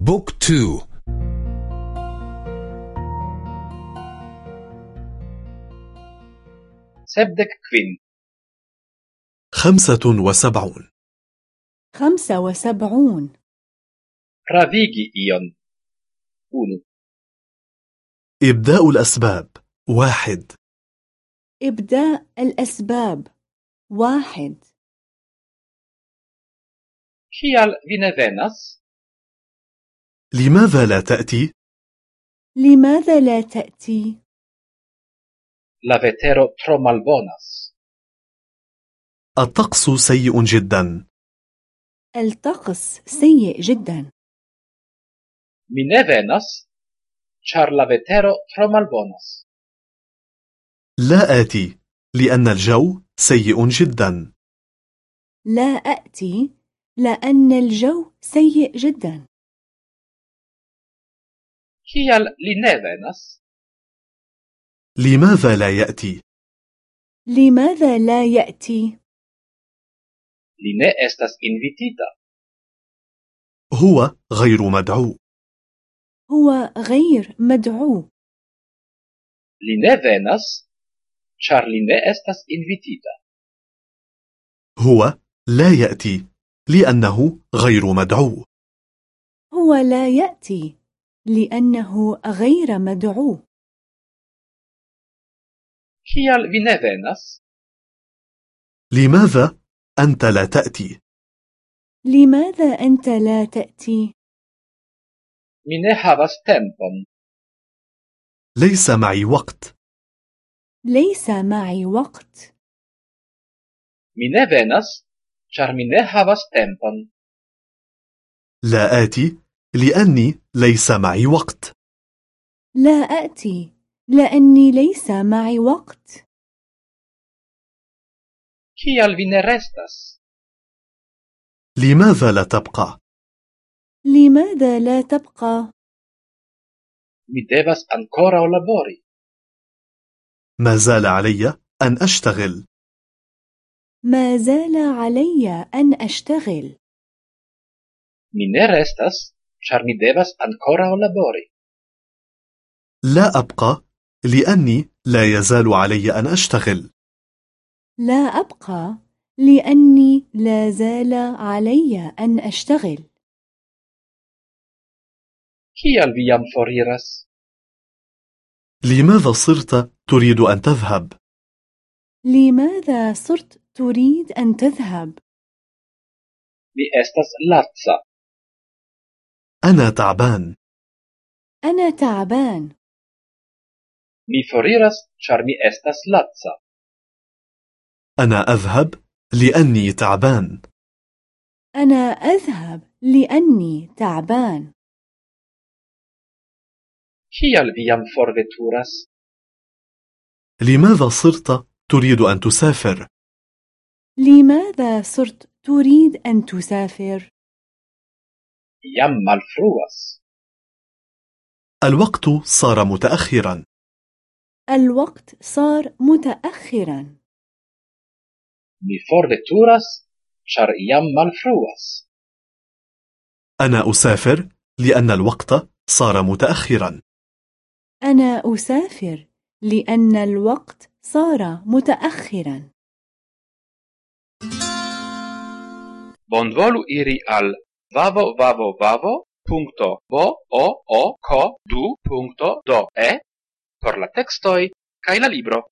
book two sepdek kvin. خمسة وسبعون. خمسة وسبعون. pravigi ion. unu. إبداء الأسباب. واحد. إبداء الأسباب. واحد. كيال vi فيناس لماذا لا تأتي؟ لماذا لا تأتي؟ La vetero tro malbonas. الطقس سيء جدا الطقس سيء جدا Mi ne venas, char la vetero tro malbonas. لا آتي لأن الجو سيء جدا لا أأتي لأن الجو سيء جدا Kial li ne venas? لماذا لا يأتي؟ لماذا لا يأتي؟ Li ne estas invitita. هو غير مدعو هو غير مدعو Li ne venas, char li ne estas invitita. هو لا يأتي لأنه غير مدعو هو لا يأتي لأنه غير مدعو Kial vi ne venas? لماذا أنت لا تأتي؟ لماذا أنت لا تأتي؟ Mi ne havas tempon. ليس معي وقت ليس معي وقت Mi ne venas, char mi ne havas tempon. لا آتي لأني ليس معي وقت لا أأتي لأني ليس معي وقت Kial vi ne restas? لماذا لا تبقى؟ لماذا لا تبقى؟ Mi devas ancora labori. ما زال علي أن أشتغل ما زال علي أن أشتغل Mi ne restas, char mi devas ancora labori. لا أبقى لأني لا يزال علي أن أشتغل لا أبقى لأني لا زال علي أن أشتغل Kial vi jam? لماذا صرت تريد أن تذهب؟ لماذا صرت تريد أن تذهب؟ Mi estas latsa. أنا تعبان أنا تعبان Mi foriras, char mi estas latsa. أنا أذهب لأني تعبان أنا أذهب لأني تعبان Kial vi jam forveturas? لماذا صرت تريد أن تسافر؟ لماذا صرت تريد أن تسافر؟ Jam malfruas. الوقت صار متأخرا الوقت صار متأخرا Mi forveturas, char jam malfruas. أنا أسافر لأن الوقت صار متأخرا أنا أسافر لأن الوقت صار متأخرا Bonvolu iri al vavo vavo vavo punto bo o o ko du punto do e por la textoj kaj la libro.